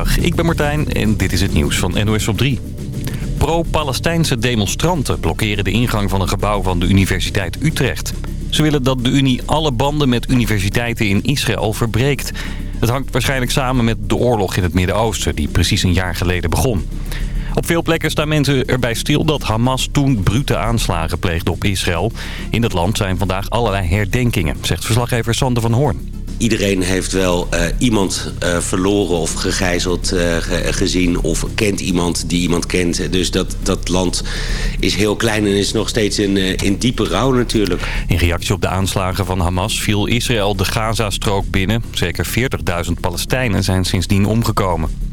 Ik ben Martijn en dit is het nieuws van NOS op 3. Pro-Palestijnse demonstranten blokkeren de ingang van een gebouw van de Universiteit Utrecht. Ze willen dat de Unie alle banden met universiteiten in Israël verbreekt. Het hangt waarschijnlijk samen met de oorlog in het Midden-Oosten die precies een jaar geleden begon. Op veel plekken staan mensen erbij stil dat Hamas toen brute aanslagen pleegde op Israël. In het land zijn vandaag allerlei herdenkingen, zegt verslaggever Sander van Hoorn. Iedereen heeft wel uh, iemand uh, verloren of gegijzeld uh, gezien of kent iemand die iemand kent. Dus dat, dat land is heel klein en is nog steeds in, in diepe rouw natuurlijk. In reactie op de aanslagen van Hamas viel Israël de Gazastrook binnen. Zeker 40.000 Palestijnen zijn sindsdien omgekomen.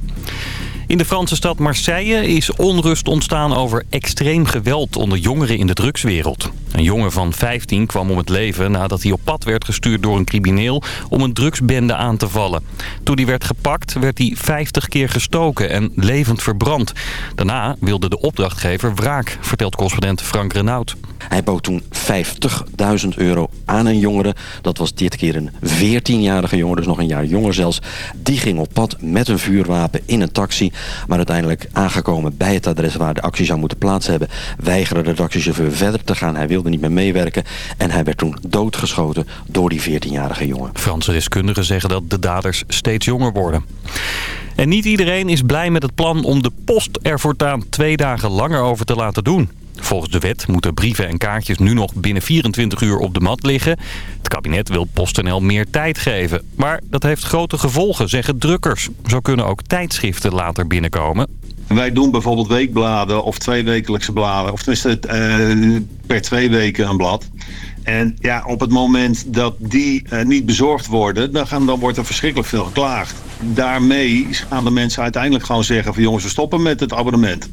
In de Franse stad Marseille is onrust ontstaan over extreem geweld onder jongeren in de drugswereld. Een jongen van 15 kwam om het leven nadat hij op pad werd gestuurd door een crimineel om een drugsbende aan te vallen. Toen hij werd gepakt werd hij 50 keer gestoken en levend verbrand. Daarna wilde de opdrachtgever wraak, vertelt correspondent Frank Renaud. Hij bood toen 50.000 euro aan een jongere. Dat was dit keer een 14-jarige jongen, dus nog een jaar jonger zelfs. Die ging op pad met een vuurwapen in een taxi. Maar uiteindelijk aangekomen bij het adres waar de actie zou moeten plaats hebben... weigerde de taxichauffeur verder te gaan. Hij wilde niet meer meewerken. En hij werd toen doodgeschoten door die 14-jarige jongen. Franse deskundigen zeggen dat de daders steeds jonger worden. En niet iedereen is blij met het plan om de post er voortaan twee dagen langer over te laten doen. Volgens de wet moeten brieven en kaartjes nu nog binnen 24 uur op de mat liggen. Het kabinet wil PostNL meer tijd geven. Maar dat heeft grote gevolgen, zeggen drukkers. Zo kunnen ook tijdschriften later binnenkomen. Wij doen bijvoorbeeld weekbladen of tweewekelijkse bladen. Of tenminste uh, per twee weken een blad. En ja, op het moment dat die uh, niet bezorgd worden, dan, gaan, dan wordt er verschrikkelijk veel geklaagd. Daarmee gaan de mensen uiteindelijk gewoon zeggen van jongens, we stoppen met het abonnement.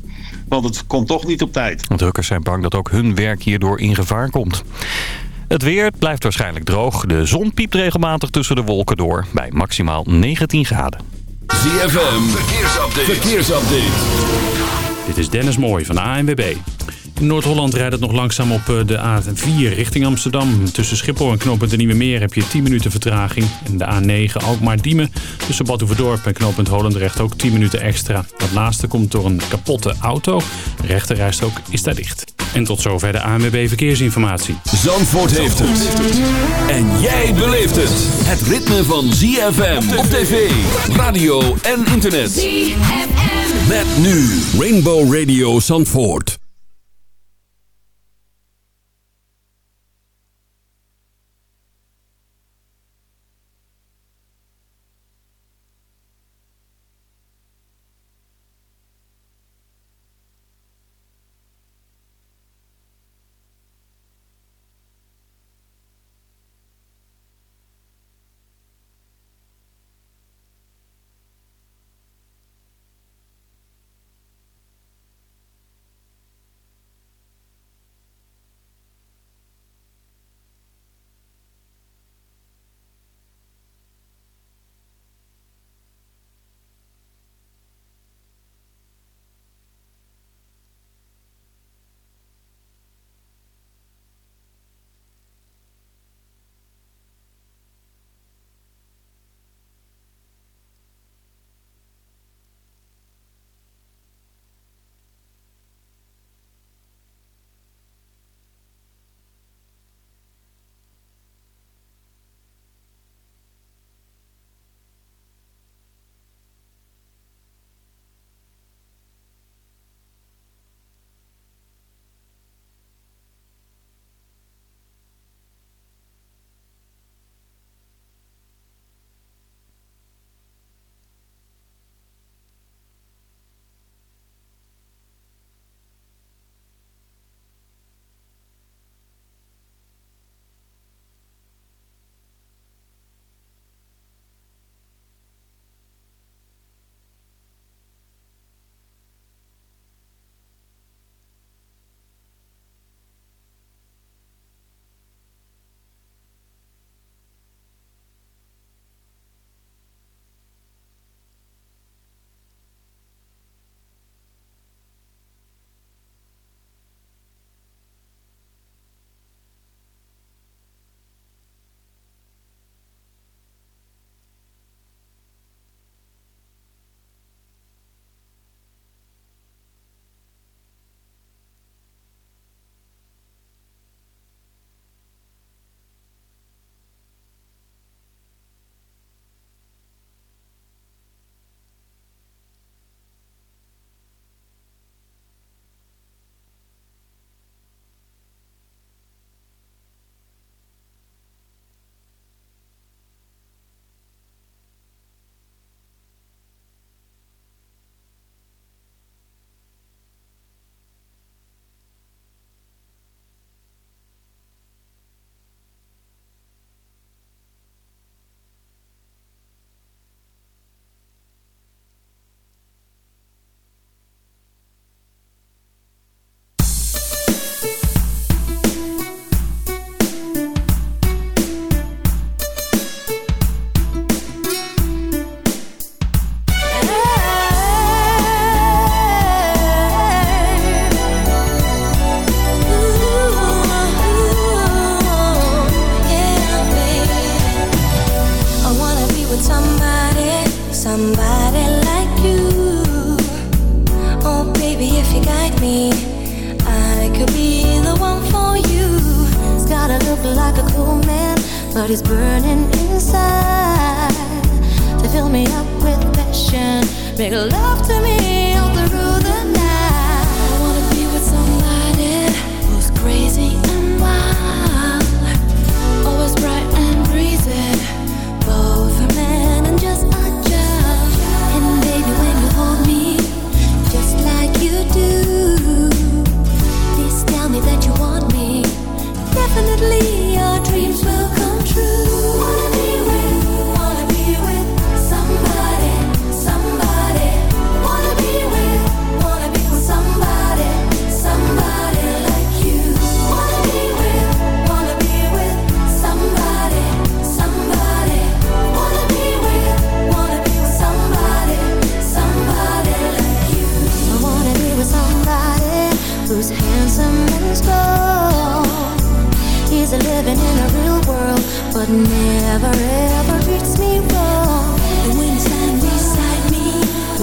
Want het komt toch niet op tijd. Drukkers zijn bang dat ook hun werk hierdoor in gevaar komt. Het weer blijft waarschijnlijk droog. De zon piept regelmatig tussen de wolken door bij maximaal 19 graden. ZFM, verkeersupdate. verkeersupdate. Dit is Dennis Mooij van de ANWB. In Noord-Holland rijdt het nog langzaam op eh, de A4 richting Amsterdam. Tussen Schiphol en knooppunt de Nieuwe Meer heb je 10 minuten vertraging. En de A9 Alkmaar-Diemen tussen Badhoevedorp en knooppunt Holendrecht ook 10 minuten extra. Dat laatste komt door een kapotte auto. De rechterrijstrook is daar dicht. En tot zover de ANWB Verkeersinformatie. Zandvoort heeft het. En jij beleeft het. Het ritme van ZFM op tv, radio en internet. ZFM. Met nu Rainbow Radio Zandvoort.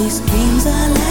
His dreams are like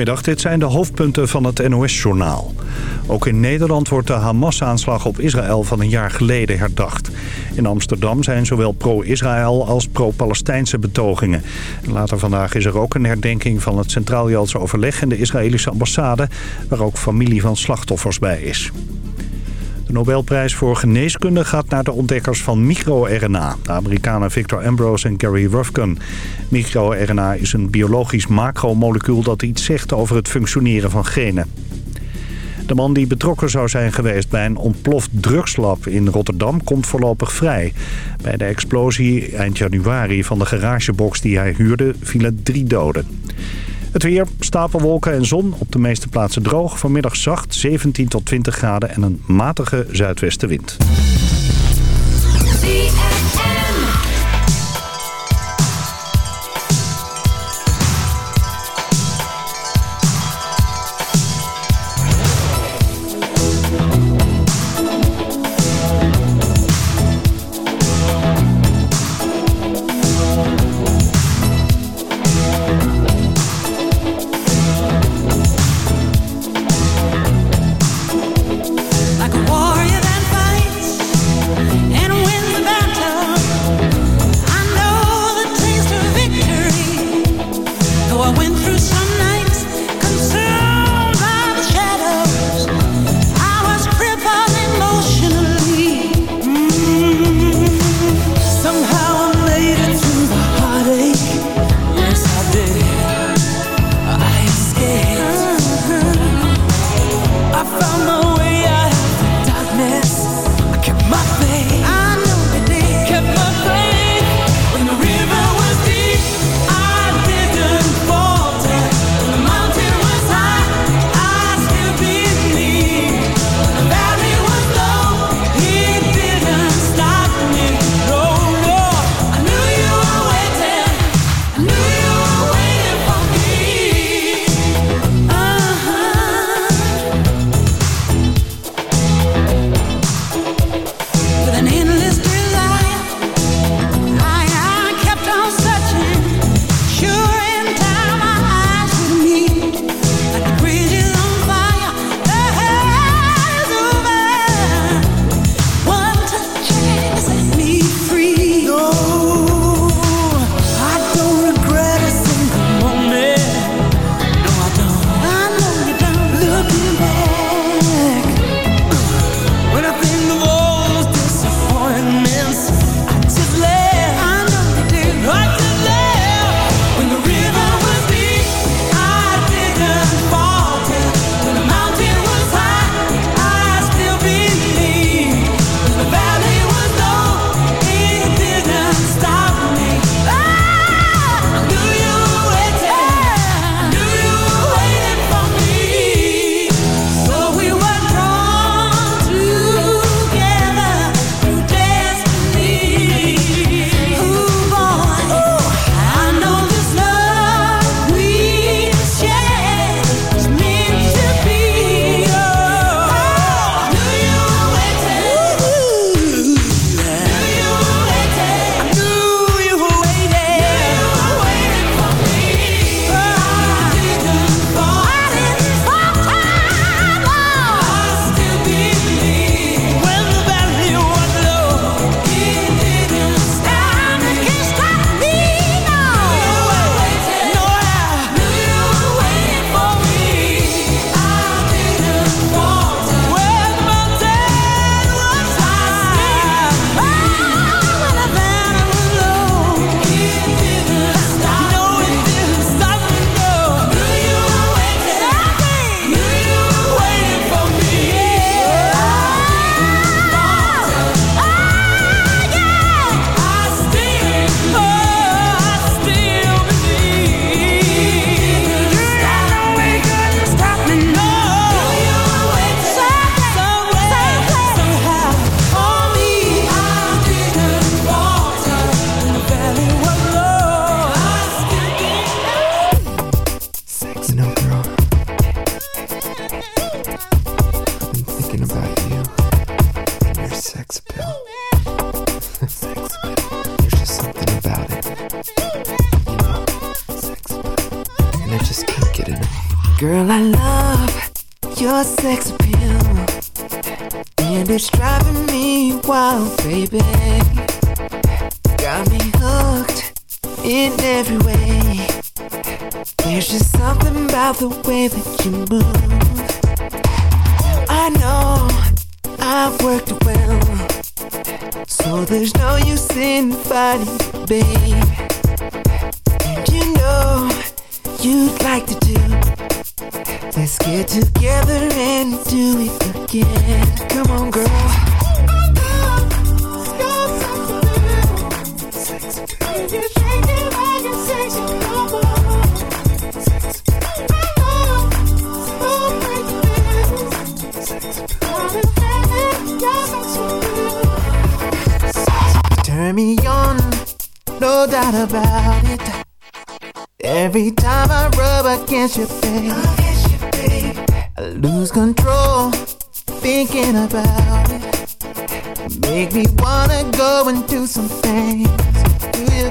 Goedemiddag, dit zijn de hoofdpunten van het NOS-journaal. Ook in Nederland wordt de Hamas-aanslag op Israël van een jaar geleden herdacht. In Amsterdam zijn zowel pro-Israël als pro-Palestijnse betogingen. Later vandaag is er ook een herdenking van het Centraal-Joodse Overleg... en de Israëlische ambassade, waar ook familie van slachtoffers bij is. De Nobelprijs voor geneeskunde gaat naar de ontdekkers van microRNA. De Amerikanen Victor Ambrose en Gary Rufkin. MicroRNA is een biologisch macromolecuul dat iets zegt over het functioneren van genen. De man die betrokken zou zijn geweest bij een ontploft drugslab in Rotterdam komt voorlopig vrij. Bij de explosie eind januari van de garagebox die hij huurde vielen drie doden. Het weer, stapelwolken en zon, op de meeste plaatsen droog. Vanmiddag zacht, 17 tot 20 graden en een matige zuidwestenwind.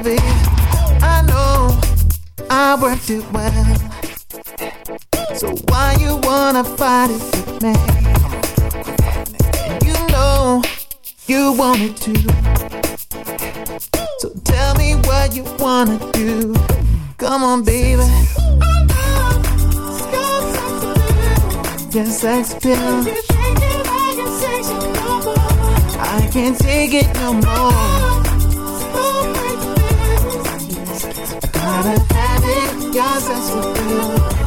baby. I know I worked it well. So why you wanna fight it with me? You know you wanna So tell me what you wanna do. Come on, baby. Your sex appeal. I can't take it no more. gotta have it, what sense of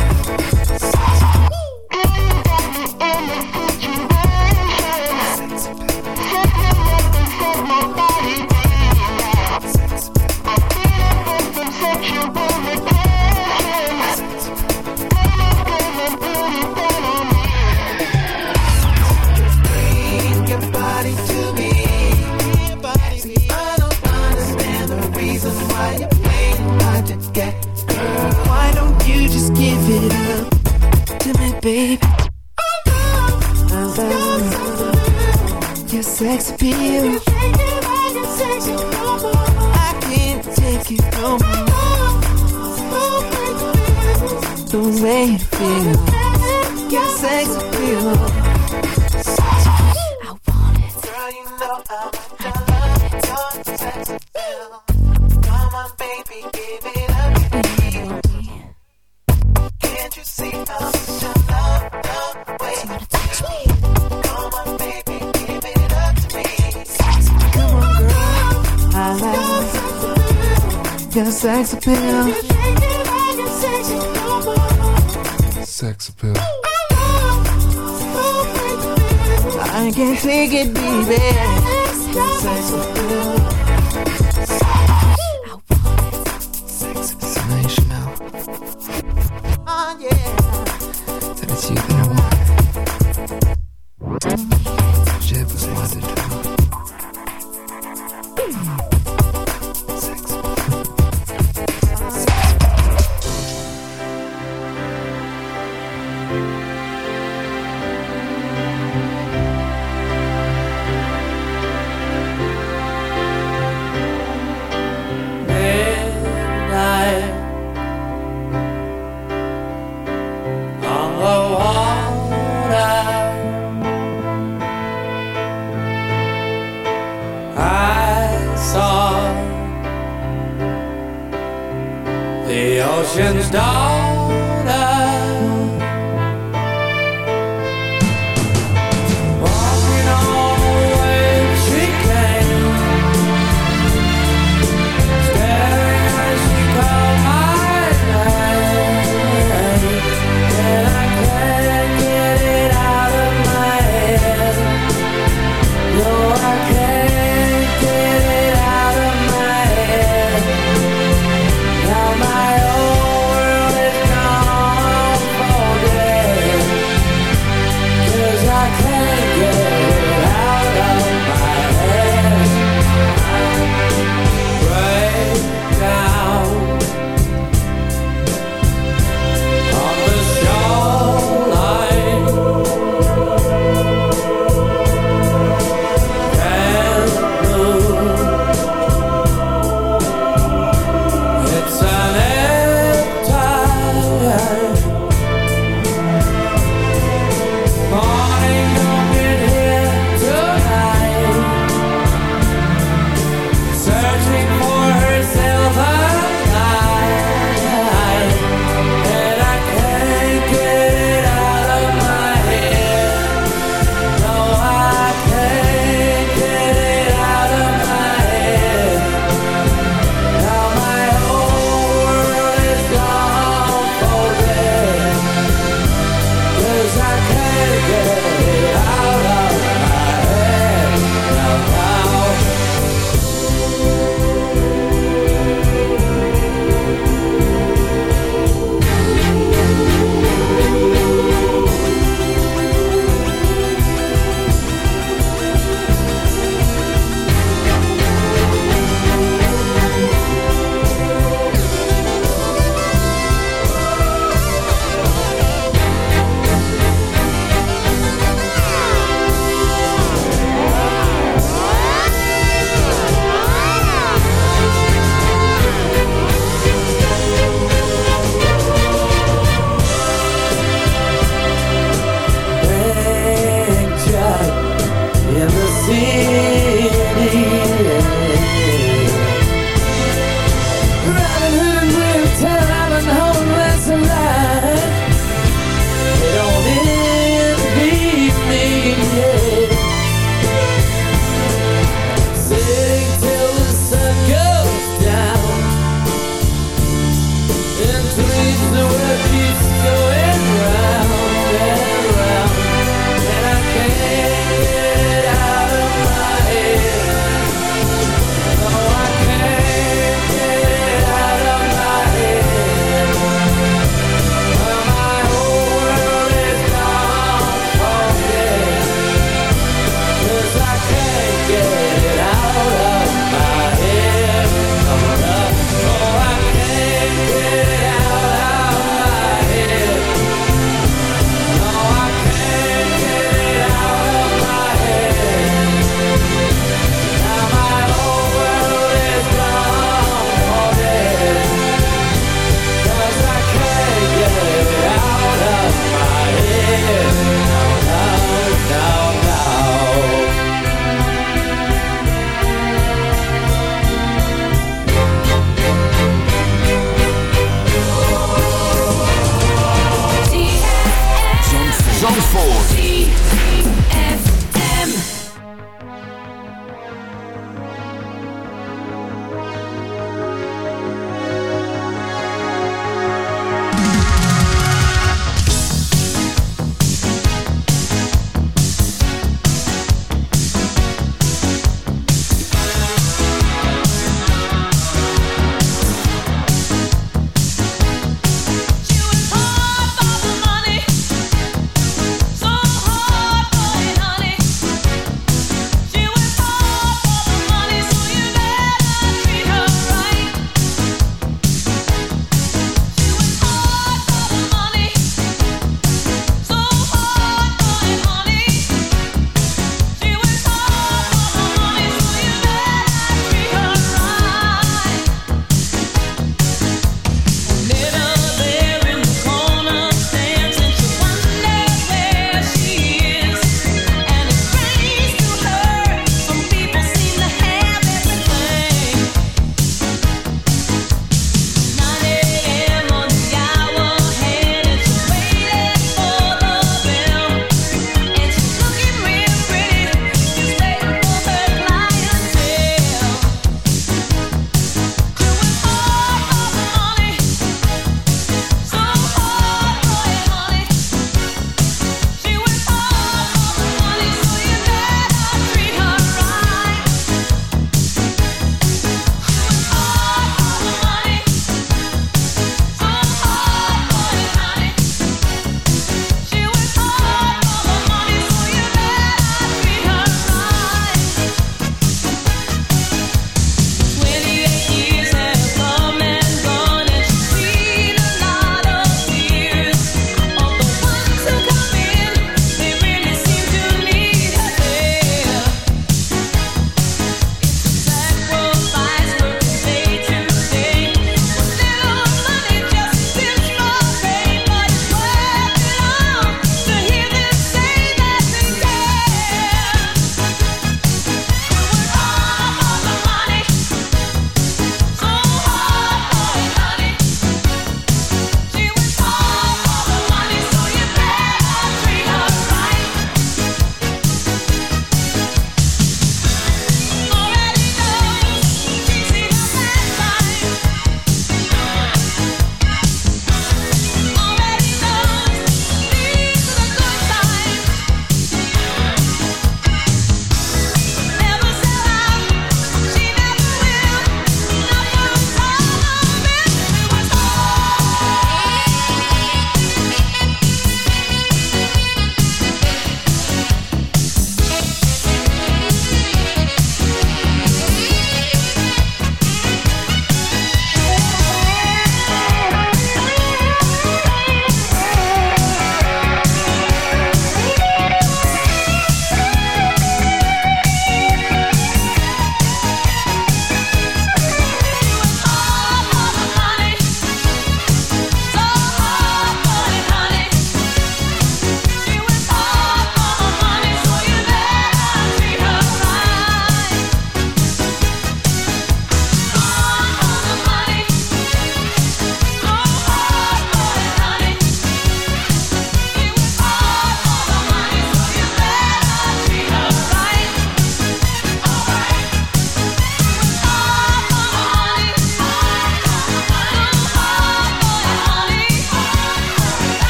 baby. I love your sex appeal. I can't take it no more. The way it feels. I can't take it, baby. Sex appeal.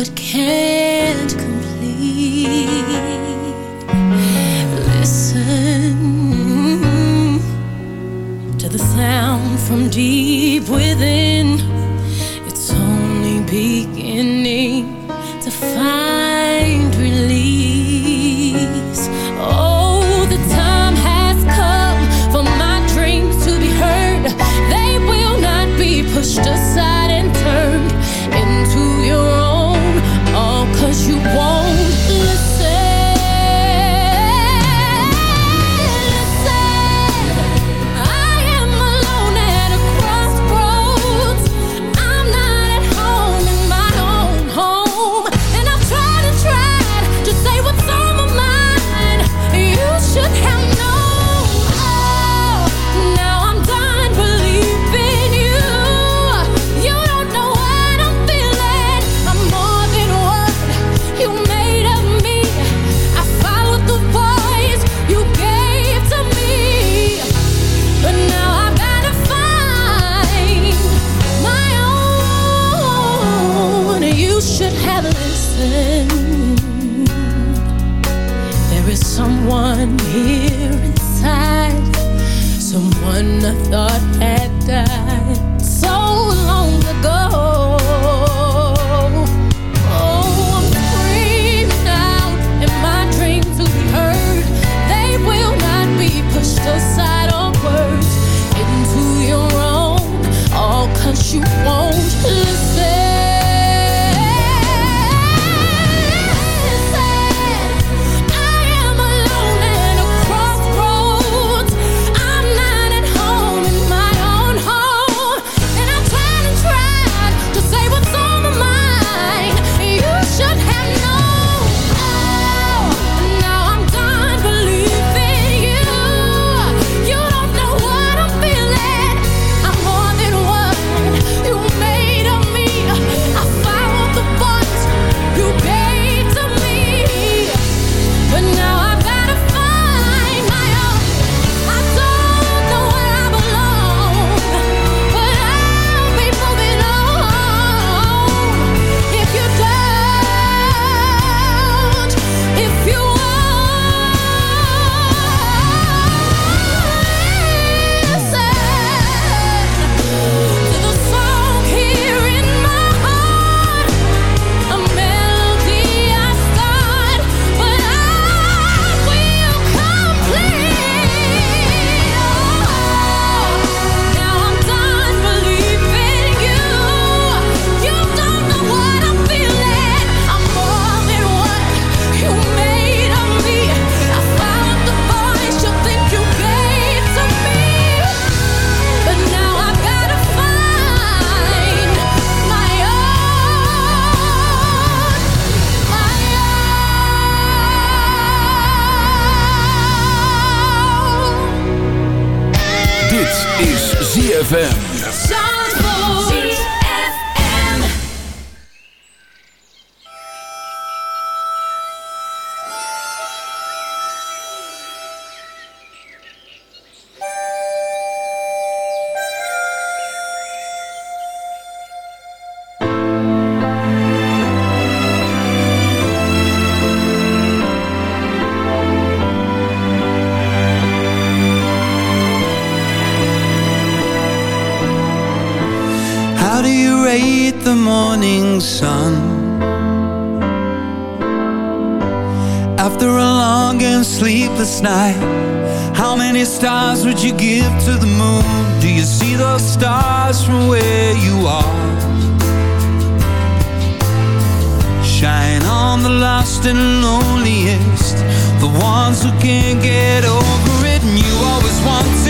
but can't complete. and sleepless night How many stars would you give to the moon? Do you see those stars from where you are? Shine on the lost and loneliest The ones who can't get over it And you always want to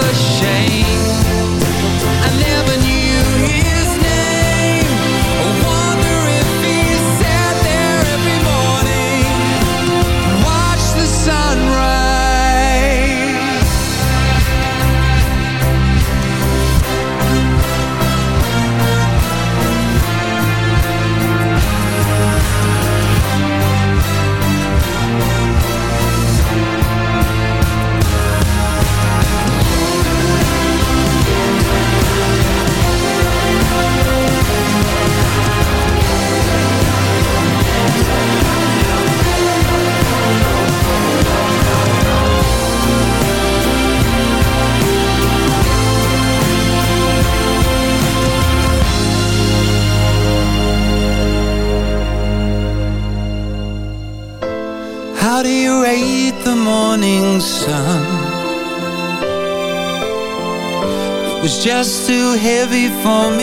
heavy for me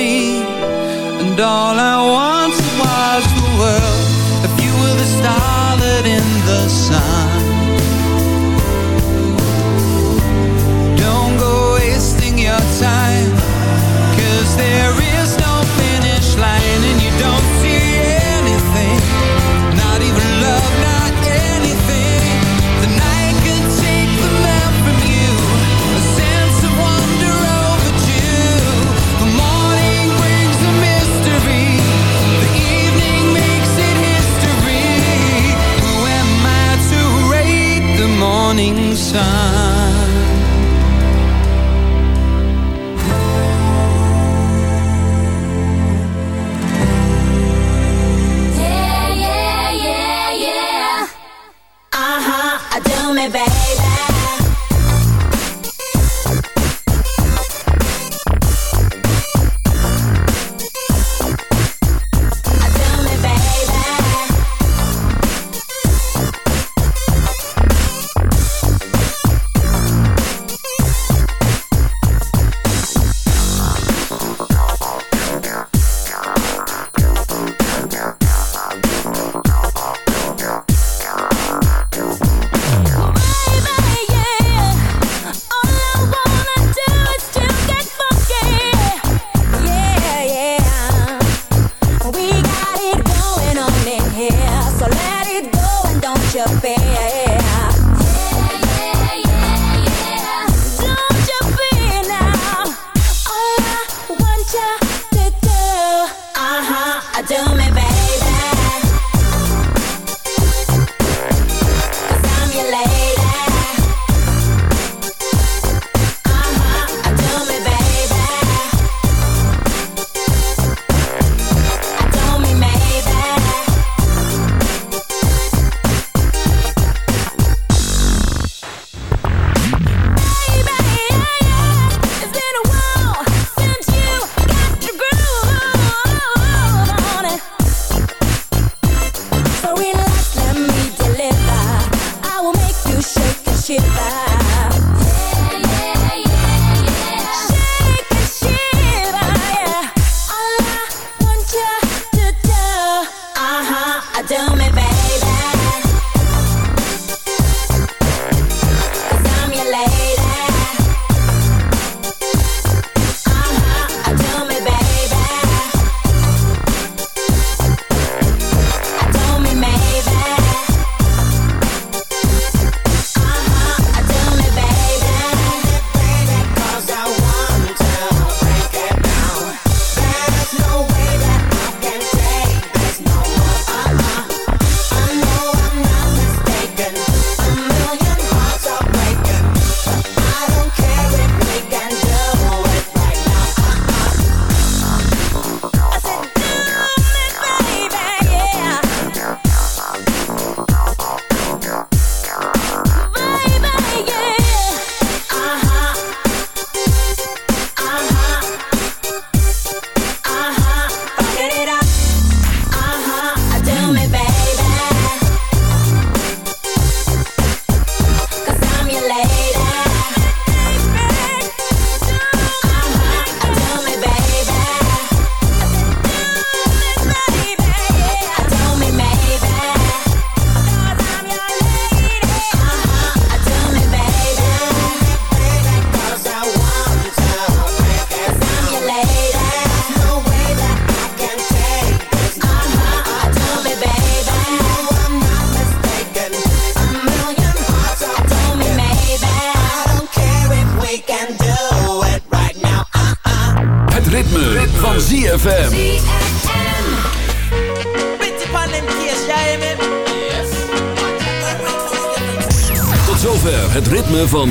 do me, baby.